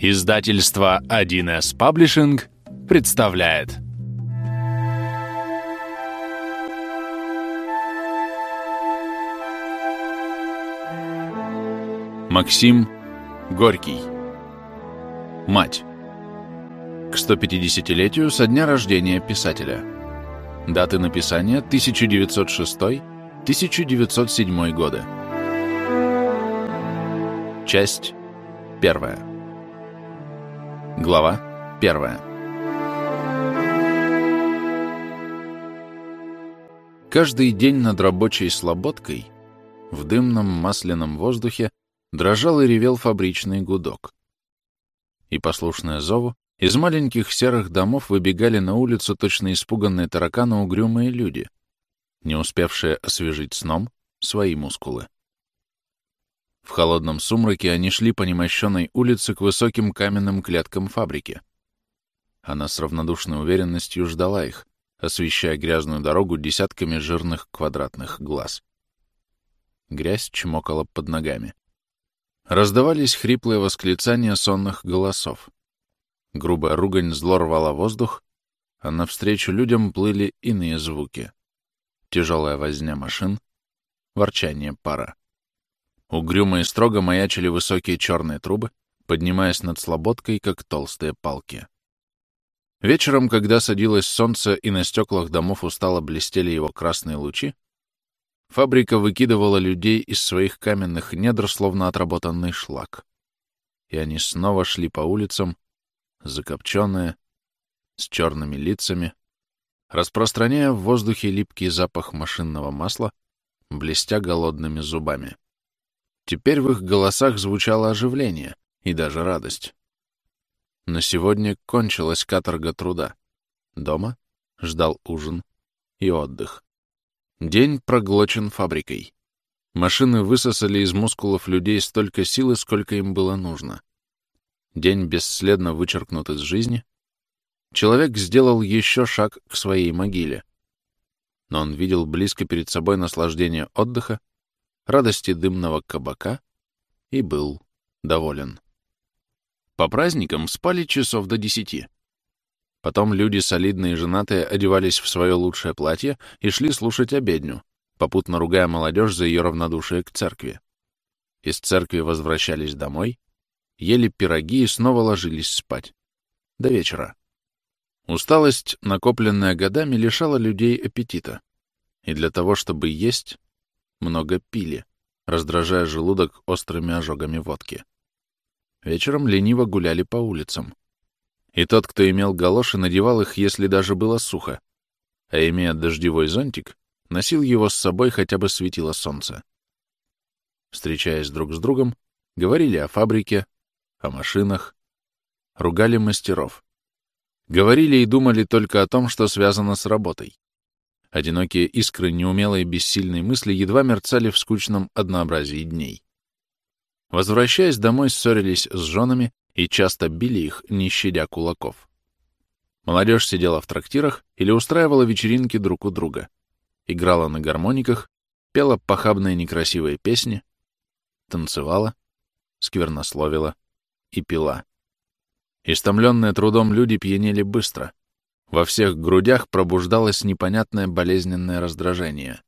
Издательство 1С Паблишинг представляет. Максим Горький. Мать. К 150-летию со дня рождения писателя. Даты написания 1906-1907 годы. Часть первая Глава первая Каждый день над рабочей слободкой в дымном масляном воздухе дрожал и ревел фабричный гудок. И, послушная зову, из маленьких серых домов выбегали на улицу точно испуганные тараканы угрюмые люди, не успевшие освежить сном свои мускулы. В холодном сумраке они шли по немощенной улице к высоким каменным клеткам фабрики. Она с равнодушной уверенностью ждала их, освещая грязную дорогу десятками жирных квадратных глаз. Грязь чмокала под ногами. Раздавались хриплые восклицания сонных голосов. Грубая ругань зло рвала воздух, а навстречу людям плыли иные звуки. Тяжелая возня машин, ворчание пара. Угрюмо и строго маячили высокие черные трубы, поднимаясь над слободкой, как толстые палки. Вечером, когда садилось солнце и на стеклах домов устало блестели его красные лучи, фабрика выкидывала людей из своих каменных недр, словно отработанный шлак. И они снова шли по улицам, закопченные, с черными лицами, распространяя в воздухе липкий запах машинного масла, блестя голодными зубами. Теперь в их голосах звучало оживление и даже радость. Но сегодня кончилась каторга труда. Дома ждал ужин и отдых. День проглочен фабрикой. Машины высосали из мускулов людей столько силы, сколько им было нужно. День бесследно вычеркнут из жизни. Человек сделал еще шаг к своей могиле. Но он видел близко перед собой наслаждение отдыха радости дымного кабака и был доволен. По праздникам спали часов до десяти. Потом люди солидные и женатые одевались в свое лучшее платье и шли слушать обедню, попутно ругая молодежь за ее равнодушие к церкви. Из церкви возвращались домой, ели пироги и снова ложились спать. До вечера. Усталость, накопленная годами, лишала людей аппетита. И для того, чтобы есть, много пили, раздражая желудок острыми ожогами водки. Вечером лениво гуляли по улицам. И тот, кто имел галоши, надевал их, если даже было сухо, а имея дождевой зонтик, носил его с собой, хотя бы светило солнце. Встречаясь друг с другом, говорили о фабрике, о машинах, ругали мастеров. Говорили и думали только о том, что связано с работой. Одинокие искры неумелой бессильной мысли едва мерцали в скучном однообразии дней. Возвращаясь домой, ссорились с женами и часто били их, не щадя кулаков. Молодежь сидела в трактирах или устраивала вечеринки друг у друга, играла на гармониках, пела похабные некрасивые песни, танцевала, сквернословила и пила. Истомленные трудом люди пьянели быстро, во всех грудях пробуждалось непонятное болезненное раздражение.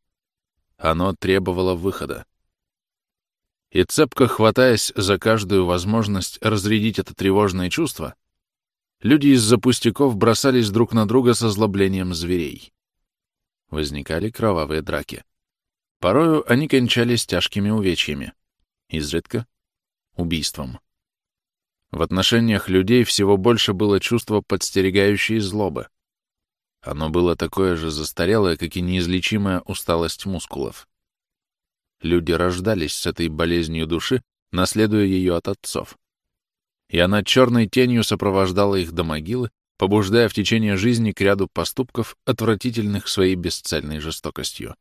Оно требовало выхода. И цепко хватаясь за каждую возможность разрядить это тревожное чувство, люди из-за пустяков бросались друг на друга со злоблением зверей. Возникали кровавые драки. Порою они кончались тяжкими увечьями, изредка — убийством. В отношениях людей всего больше было чувство подстерегающей злобы. Оно было такое же застарелое, как и неизлечимая усталость мускулов. Люди рождались с этой болезнью души, наследуя ее от отцов. И она черной тенью сопровождала их до могилы, побуждая в течение жизни к ряду поступков, отвратительных своей бесцельной жестокостью.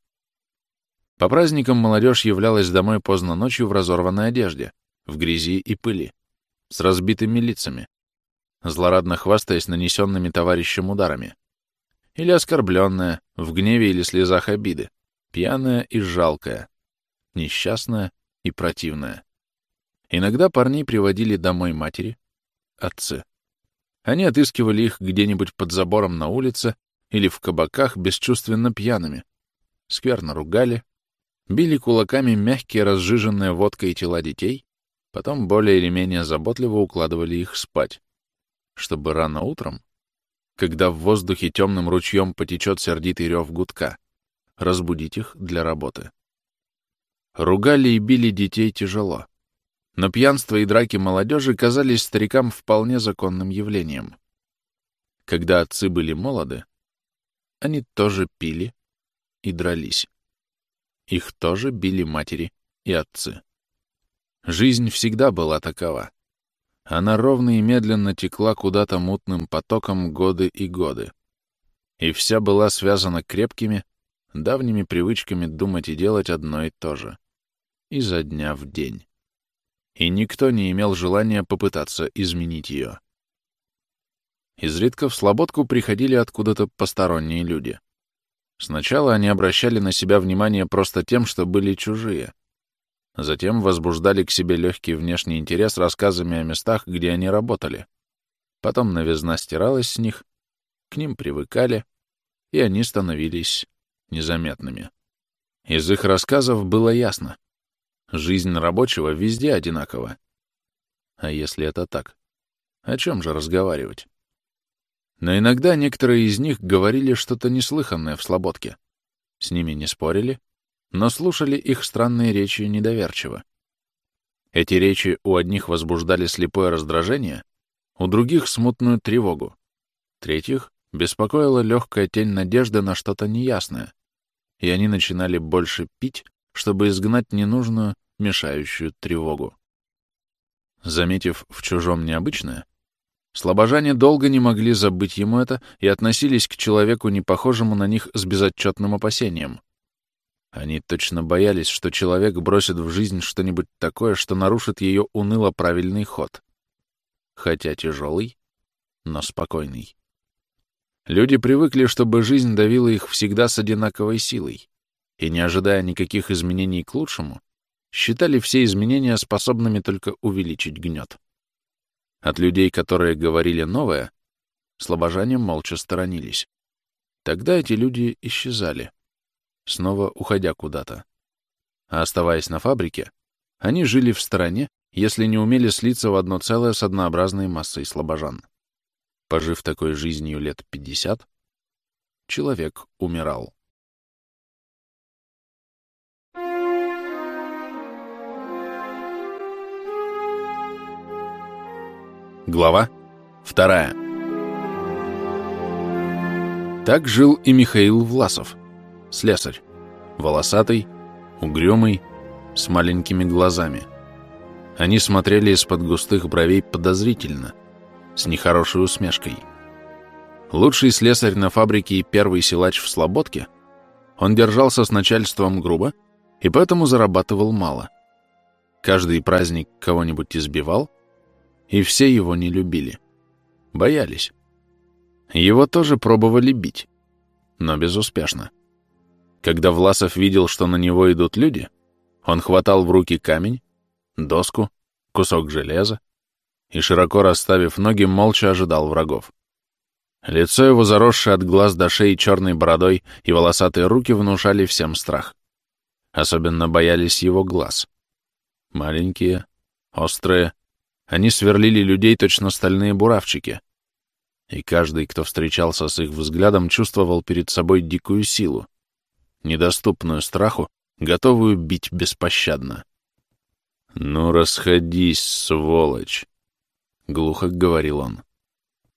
По праздникам молодежь являлась домой поздно ночью в разорванной одежде, в грязи и пыли с разбитыми лицами, злорадно хвастаясь нанесенными товарищем ударами. Или оскорбленная, в гневе или слезах обиды, пьяная и жалкая, несчастная и противная. Иногда парней приводили домой матери, отцы. Они отыскивали их где-нибудь под забором на улице или в кабаках бесчувственно пьяными, скверно ругали, били кулаками мягкие разжиженные водкой тела детей, потом более или менее заботливо укладывали их спать, чтобы рано утром, когда в воздухе темным ручьем потечет сердитый рев гудка, разбудить их для работы. Ругали и били детей тяжело, но пьянство и драки молодежи казались старикам вполне законным явлением. Когда отцы были молоды, они тоже пили и дрались. Их тоже били матери и отцы. Жизнь всегда была такова. Она ровно и медленно текла куда-то мутным потоком годы и годы. И вся была связана крепкими, давними привычками думать и делать одно и то же. Изо дня в день. И никто не имел желания попытаться изменить ее. Изредка в Слободку приходили откуда-то посторонние люди. Сначала они обращали на себя внимание просто тем, что были чужие. Затем возбуждали к себе легкий внешний интерес рассказами о местах, где они работали. Потом новизна стиралась с них, к ним привыкали, и они становились незаметными. Из их рассказов было ясно. Жизнь рабочего везде одинакова. А если это так, о чем же разговаривать? Но иногда некоторые из них говорили что-то неслыханное в слободке. С ними не спорили, но слушали их странные речи недоверчиво. Эти речи у одних возбуждали слепое раздражение, у других — смутную тревогу, третьих беспокоила легкая тень надежды на что-то неясное, и они начинали больше пить, чтобы изгнать ненужную, мешающую тревогу. Заметив в чужом необычное, Слобожане долго не могли забыть ему это и относились к человеку, не похожему на них, с безотчетным опасением. Они точно боялись, что человек бросит в жизнь что-нибудь такое, что нарушит ее уныло правильный ход. Хотя тяжелый, но спокойный. Люди привыкли, чтобы жизнь давила их всегда с одинаковой силой, и, не ожидая никаких изменений к лучшему, считали все изменения способными только увеличить гнет. От людей, которые говорили новое, слабожане молча сторонились. Тогда эти люди исчезали, снова уходя куда-то. А оставаясь на фабрике, они жили в стороне, если не умели слиться в одно целое с однообразной массой слабожан. Пожив такой жизнью лет пятьдесят, человек умирал. Глава вторая. Так жил и Михаил Власов, слесарь, волосатый, угрюмый, с маленькими глазами. Они смотрели из-под густых бровей подозрительно, с нехорошей усмешкой. Лучший слесарь на фабрике и первый силач в Слободке, он держался с начальством грубо и поэтому зарабатывал мало. Каждый праздник кого-нибудь избивал, и все его не любили. Боялись. Его тоже пробовали бить, но безуспешно. Когда Власов видел, что на него идут люди, он хватал в руки камень, доску, кусок железа и, широко расставив ноги, молча ожидал врагов. Лицо его, заросшее от глаз до шеи черной бородой, и волосатые руки внушали всем страх. Особенно боялись его глаз. Маленькие, острые, они сверлили людей точно стальные буравчики. И каждый, кто встречался с их взглядом, чувствовал перед собой дикую силу, недоступную страху, готовую бить беспощадно. «Ну, расходись, сволочь!» — глухо говорил он.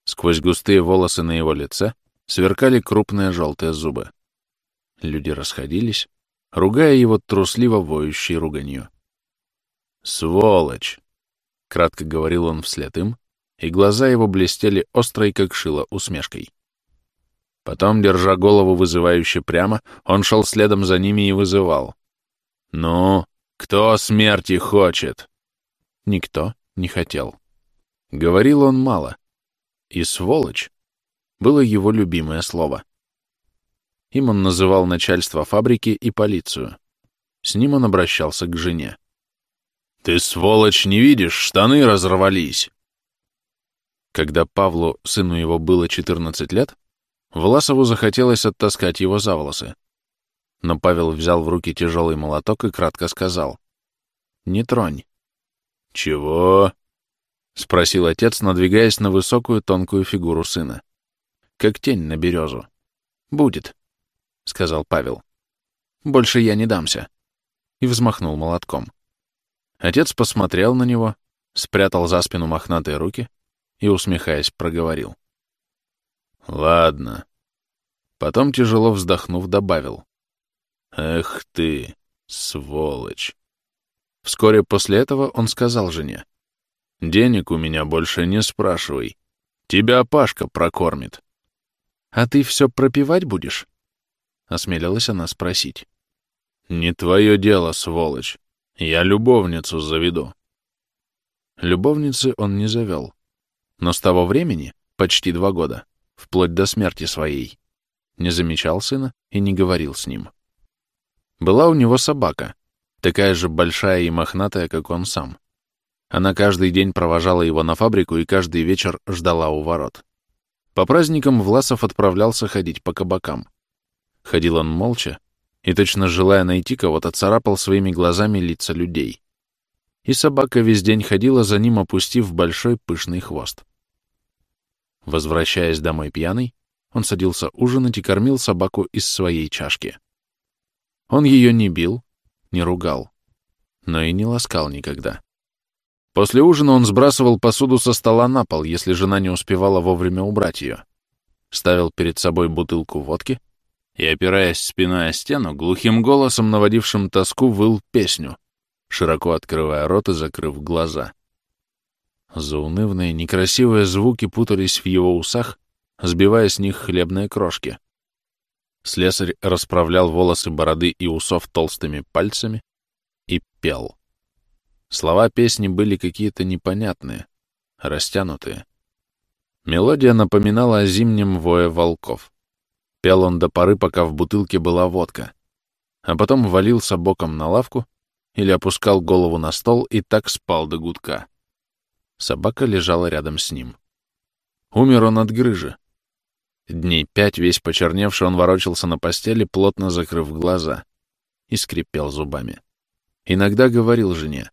Сквозь густые волосы на его лице сверкали крупные желтые зубы. Люди расходились, ругая его трусливо воющей руганью. «Сволочь!» Кратко говорил он вслед им, и глаза его блестели острой, как шило, усмешкой. Потом, держа голову вызывающе прямо, он шел следом за ними и вызывал. «Ну, кто смерти хочет?» Никто не хотел. Говорил он мало. И «сволочь» было его любимое слово. Им он называл начальство фабрики и полицию. С ним он обращался к жене. «Ты, сволочь, не видишь, штаны разорвались!» Когда Павлу, сыну его, было 14 лет, Власову захотелось оттаскать его за волосы. Но Павел взял в руки тяжелый молоток и кратко сказал. «Не тронь». «Чего?» — спросил отец, надвигаясь на высокую тонкую фигуру сына. «Как тень на березу». «Будет», — сказал Павел. «Больше я не дамся». И взмахнул молотком. Отец посмотрел на него, спрятал за спину мохнатые руки и, усмехаясь, проговорил. Ладно. Потом, тяжело вздохнув, добавил. Эх ты, сволочь. Вскоре после этого он сказал жене. Денег у меня больше не спрашивай. Тебя Пашка прокормит. А ты все пропивать будешь? Осмелилась она спросить. Не твое дело, сволочь. Я любовницу заведу. Любовницы он не завел. Но с того времени, почти два года, вплоть до смерти своей, не замечал сына и не говорил с ним. Была у него собака, такая же большая и мохнатая, как он сам. Она каждый день провожала его на фабрику и каждый вечер ждала у ворот. По праздникам Власов отправлялся ходить по кабакам. Ходил он молча и, точно желая найти кого-то, царапал своими глазами лица людей. И собака весь день ходила за ним, опустив большой пышный хвост. Возвращаясь домой пьяный, он садился ужинать и кормил собаку из своей чашки. Он ее не бил, не ругал, но и не ласкал никогда. После ужина он сбрасывал посуду со стола на пол, если жена не успевала вовремя убрать ее. Ставил перед собой бутылку водки и, опираясь спиной о стену, глухим голосом, наводившим тоску, выл песню, широко открывая рот и закрыв глаза. Заунывные, некрасивые звуки путались в его усах, сбивая с них хлебные крошки. Слесарь расправлял волосы бороды и усов толстыми пальцами и пел. Слова песни были какие-то непонятные, растянутые. Мелодия напоминала о зимнем вое волков. Пел он до поры, пока в бутылке была водка, а потом валился боком на лавку или опускал голову на стол и так спал до гудка. Собака лежала рядом с ним. Умер он от грыжи. Дней пять, весь почерневший, он ворочался на постели, плотно закрыв глаза, и скрипел зубами. Иногда говорил жене,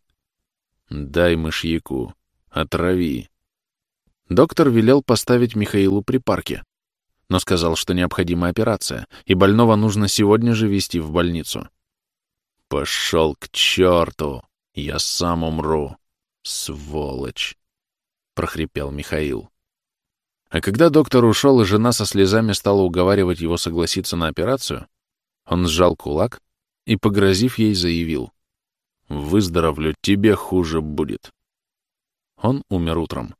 «Дай мышьяку, отрави». Доктор велел поставить Михаилу припарки, но сказал, что необходима операция, и больного нужно сегодня же везти в больницу. «Пошел к черту! Я сам умру!» «Сволочь!» — прохрипел Михаил. А когда доктор ушел, и жена со слезами стала уговаривать его согласиться на операцию, он сжал кулак и, погрозив ей, заявил. «Выздоровлю, тебе хуже будет». Он умер утром.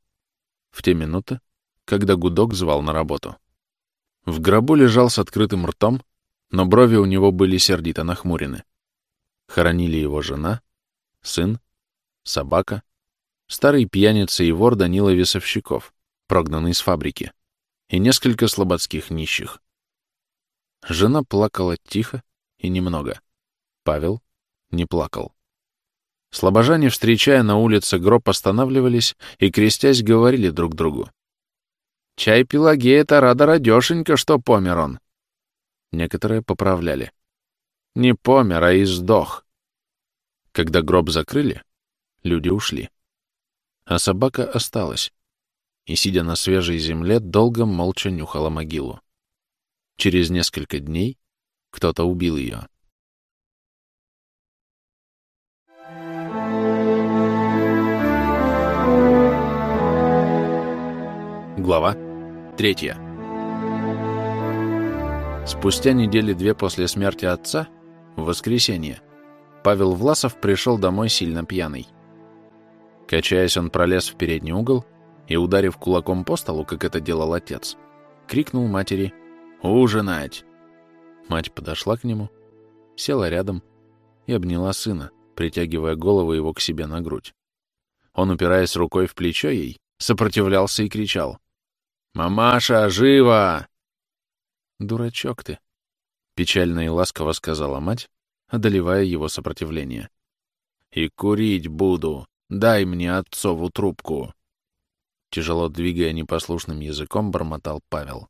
В те минуты, когда гудок звал на работу. В гробу лежал с открытым ртом, но брови у него были сердито нахмурены. Хоронили его жена, сын, собака старый пьяница и вор Данила Весовщиков, прогнанный с фабрики, и несколько слободских нищих. Жена плакала тихо и немного. Павел не плакал. Слобожане, встречая на улице гроб, останавливались и, крестясь, говорили друг другу. «Чай Пелагея-то рада радешенько, что помер он». Некоторые поправляли. «Не помер, а и сдох». Когда гроб закрыли, люди ушли а собака осталась и, сидя на свежей земле, долго молча нюхала могилу. Через несколько дней кто-то убил ее. Глава третья. Спустя недели две после смерти отца, в воскресенье, Павел Власов пришел домой сильно пьяный. Качаясь, он пролез в передний угол и, ударив кулаком по столу, как это делал отец, крикнул матери «Ужинать!». Мать подошла к нему, села рядом и обняла сына, притягивая голову его к себе на грудь. Он, упираясь рукой в плечо ей, сопротивлялся и кричал «Мамаша, живо!» «Дурачок ты!» — печально и ласково сказала мать, одолевая его сопротивление. «И курить буду!» Дай мне отцову трубку. Тяжело двигая непослушным языком, бормотал Павел.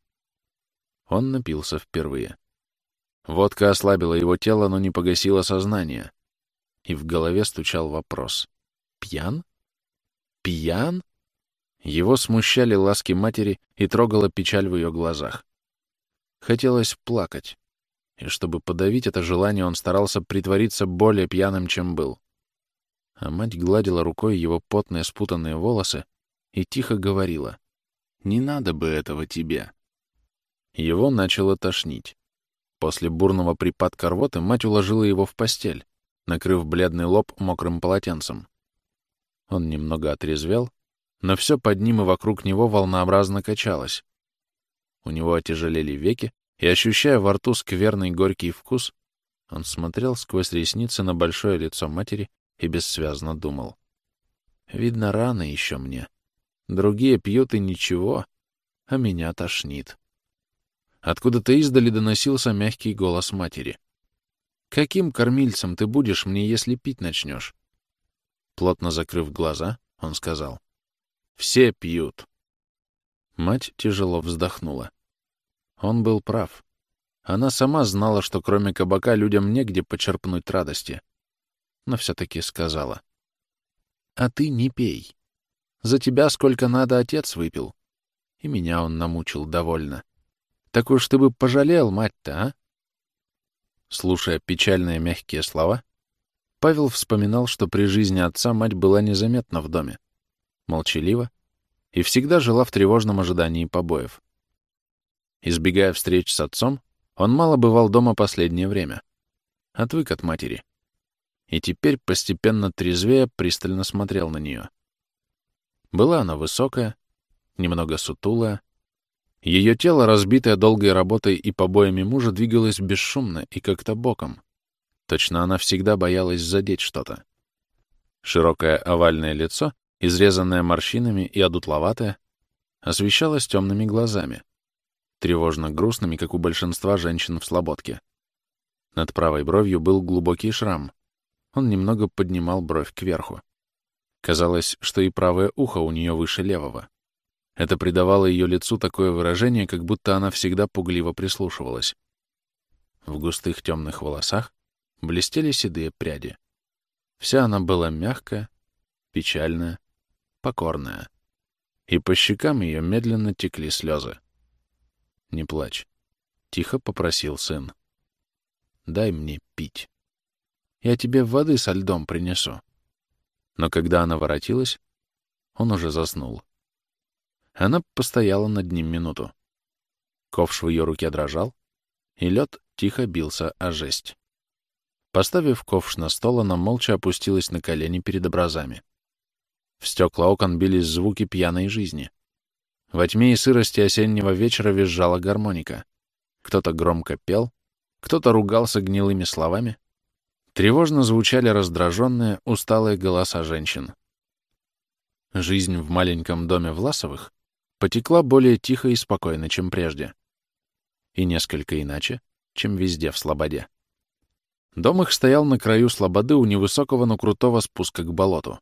Он напился впервые. Водка ослабила его тело, но не погасила сознание. И в голове стучал вопрос. Пьян? Пьян? Его смущали ласки матери и трогала печаль в ее глазах. Хотелось плакать. И чтобы подавить это желание, он старался притвориться более пьяным, чем был. А мать гладила рукой его потные спутанные волосы и тихо говорила. «Не надо бы этого тебе». Его начало тошнить. После бурного припадка рвоты мать уложила его в постель, накрыв бледный лоб мокрым полотенцем. Он немного отрезвел, но все под ним и вокруг него волнообразно качалось. У него отяжелели веки, и, ощущая во рту скверный горький вкус, он смотрел сквозь ресницы на большое лицо матери и бессвязно думал. «Видно, рано еще мне. Другие пьют и ничего, а меня тошнит». Откуда-то издали доносился мягкий голос матери. «Каким кормильцем ты будешь мне, если пить начнешь?» Плотно закрыв глаза, он сказал. «Все пьют». Мать тяжело вздохнула. Он был прав. Она сама знала, что кроме кабака людям негде почерпнуть радости. Но все-таки сказала. «А ты не пей. За тебя сколько надо отец выпил. И меня он намучил довольно. Так уж ты бы пожалел, мать-то, а?» Слушая печальные мягкие слова, Павел вспоминал, что при жизни отца мать была незаметна в доме, молчалива и всегда жила в тревожном ожидании побоев. Избегая встреч с отцом, он мало бывал дома последнее время. Отвык от матери. И теперь, постепенно трезвея, пристально смотрел на нее. Была она высокая, немного сутулая. Ее тело, разбитое долгой работой и побоями мужа, двигалось бесшумно и как-то боком. Точно она всегда боялась задеть что-то. Широкое овальное лицо, изрезанное морщинами и одутловатое, освещалось темными глазами, тревожно грустными, как у большинства женщин в слободке. Над правой бровью был глубокий шрам. Он немного поднимал бровь кверху. Казалось, что и правое ухо у нее выше левого. Это придавало ее лицу такое выражение, как будто она всегда пугливо прислушивалась. В густых темных волосах блестели седые пряди. Вся она была мягкая, печальная, покорная. И по щекам ее медленно текли слезы. Не плачь. Тихо попросил сын. Дай мне пить. Я тебе воды со льдом принесу. Но когда она воротилась, он уже заснул. Она постояла над ним минуту. Ковш в ее руке дрожал, и лед тихо бился о жесть. Поставив ковш на стол, она молча опустилась на колени перед образами. В стекла окон бились звуки пьяной жизни. Во тьме и сырости осеннего вечера визжала гармоника. Кто-то громко пел, кто-то ругался гнилыми словами. Тревожно звучали раздраженные, усталые голоса женщин. Жизнь в маленьком доме Власовых потекла более тихо и спокойно, чем прежде. И несколько иначе, чем везде в Слободе. Дом их стоял на краю Слободы у невысокого, но крутого спуска к болоту.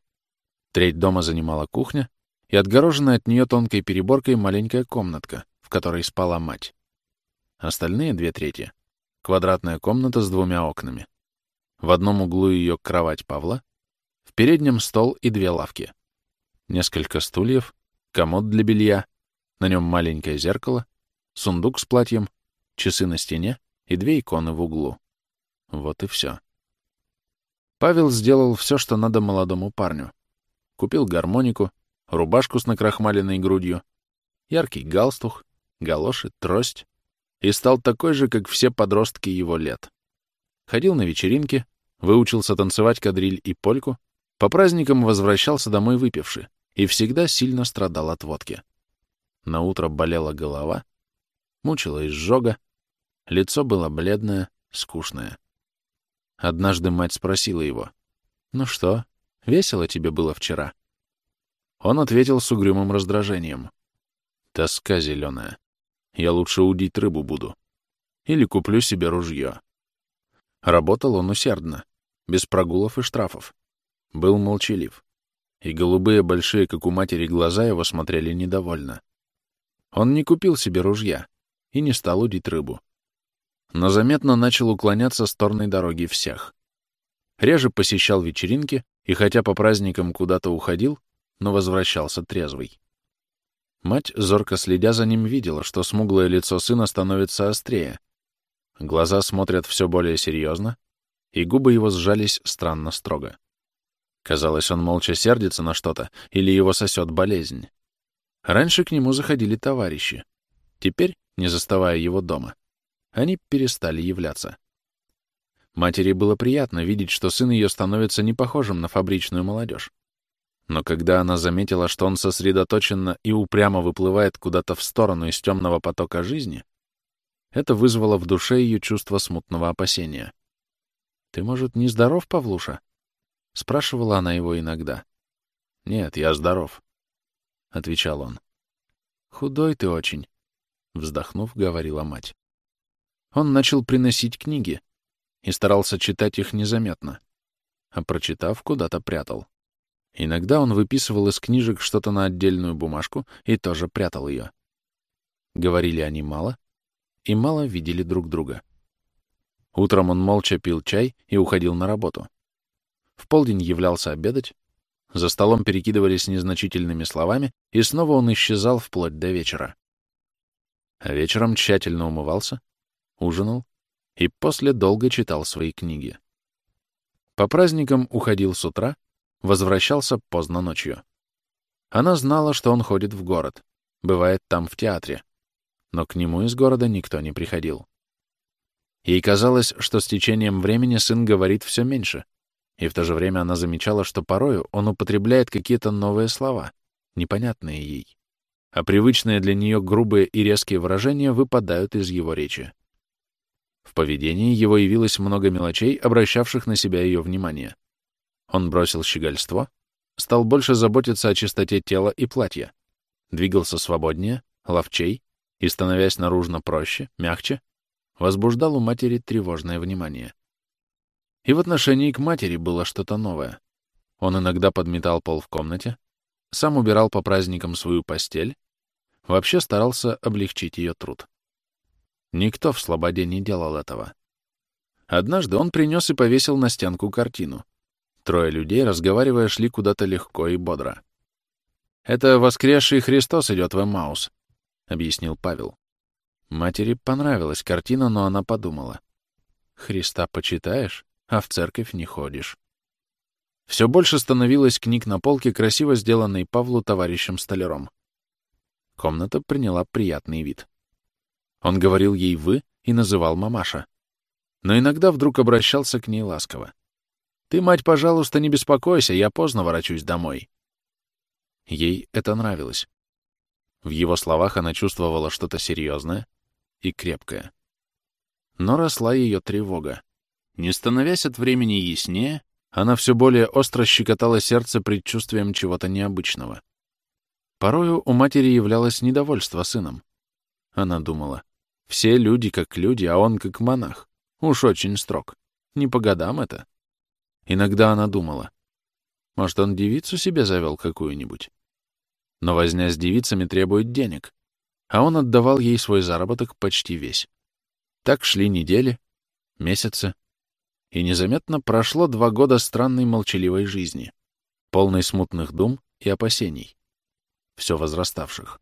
Треть дома занимала кухня, и отгороженная от нее тонкой переборкой маленькая комнатка, в которой спала мать. Остальные две трети — квадратная комната с двумя окнами. В одном углу ее кровать Павла, в переднем стол и две лавки. Несколько стульев, комод для белья, на нем маленькое зеркало, сундук с платьем, часы на стене и две иконы в углу. Вот и все. Павел сделал все, что надо молодому парню. Купил гармонику, рубашку с накрахмаленной грудью, яркий галстух, галоши, трость, и стал такой же, как все подростки его лет. Ходил на вечеринки, выучился танцевать кадриль и польку, по праздникам возвращался домой выпивший и всегда сильно страдал от водки. На утро болела голова, мучила изжога, лицо было бледное, скучное. Однажды мать спросила его, «Ну что, весело тебе было вчера?» Он ответил с угрюмым раздражением. «Тоска зеленая. Я лучше удить рыбу буду. Или куплю себе ружье». Работал он усердно, без прогулов и штрафов. Был молчалив. и голубые, большие, как у матери, глаза его смотрели недовольно. Он не купил себе ружья и не стал удить рыбу. Но заметно начал уклоняться с торной дороги всех. Реже посещал вечеринки и хотя по праздникам куда-то уходил, но возвращался трезвый. Мать, зорко следя за ним, видела, что смуглое лицо сына становится острее. Глаза смотрят все более серьезно, и губы его сжались странно строго. Казалось, он молча сердится на что-то или его сосет болезнь. Раньше к нему заходили товарищи. Теперь, не заставая его дома, они перестали являться. Матери было приятно видеть, что сын ее становится не похожим на фабричную молодежь. Но когда она заметила, что он сосредоточенно и упрямо выплывает куда-то в сторону из темного потока жизни, это вызвало в душе ее чувство смутного опасения. «Ты, может, не здоров, Павлуша?» — спрашивала она его иногда. «Нет, я здоров», — отвечал он. «Худой ты очень», — вздохнув, говорила мать. Он начал приносить книги и старался читать их незаметно, а прочитав, куда-то прятал. Иногда он выписывал из книжек что-то на отдельную бумажку и тоже прятал ее. Говорили они мало, и мало видели друг друга. Утром он молча пил чай и уходил на работу. В полдень являлся обедать, за столом перекидывались незначительными словами, и снова он исчезал вплоть до вечера. А вечером тщательно умывался, ужинал и после долго читал свои книги. По праздникам уходил с утра, Возвращался поздно ночью. Она знала, что он ходит в город, бывает там в театре, но к нему из города никто не приходил. Ей казалось, что с течением времени сын говорит все меньше, и в то же время она замечала, что порою он употребляет какие-то новые слова, непонятные ей, а привычные для нее грубые и резкие выражения выпадают из его речи. В поведении его явилось много мелочей, обращавших на себя ее внимание — он бросил щегольство, стал больше заботиться о чистоте тела и платья, двигался свободнее, ловчей и, становясь наружно проще, мягче, возбуждал у матери тревожное внимание. И в отношении к матери было что-то новое. Он иногда подметал пол в комнате, сам убирал по праздникам свою постель, вообще старался облегчить ее труд. Никто в Слободе не делал этого. Однажды он принес и повесил на стенку картину — Трое людей, разговаривая, шли куда-то легко и бодро. «Это воскресший Христос идет в Эмаус», — объяснил Павел. Матери понравилась картина, но она подумала. «Христа почитаешь, а в церковь не ходишь». Все больше становилось книг на полке, красиво сделанной Павлу товарищем столяром. Комната приняла приятный вид. Он говорил ей «вы» и называл мамаша. Но иногда вдруг обращался к ней ласково. Ты, мать, пожалуйста, не беспокойся, я поздно ворочусь домой. Ей это нравилось. В его словах она чувствовала что-то серьезное и крепкое. Но росла ее тревога. Не становясь от времени яснее, она все более остро щекотала сердце предчувствием чего-то необычного. Порою у матери являлось недовольство сыном. Она думала, все люди как люди, а он как монах. Уж очень строг. Не по годам это. Иногда она думала, может, он девицу себе завел какую-нибудь. Но возня с девицами требует денег, а он отдавал ей свой заработок почти весь. Так шли недели, месяцы, и незаметно прошло два года странной молчаливой жизни, полной смутных дум и опасений, все возраставших.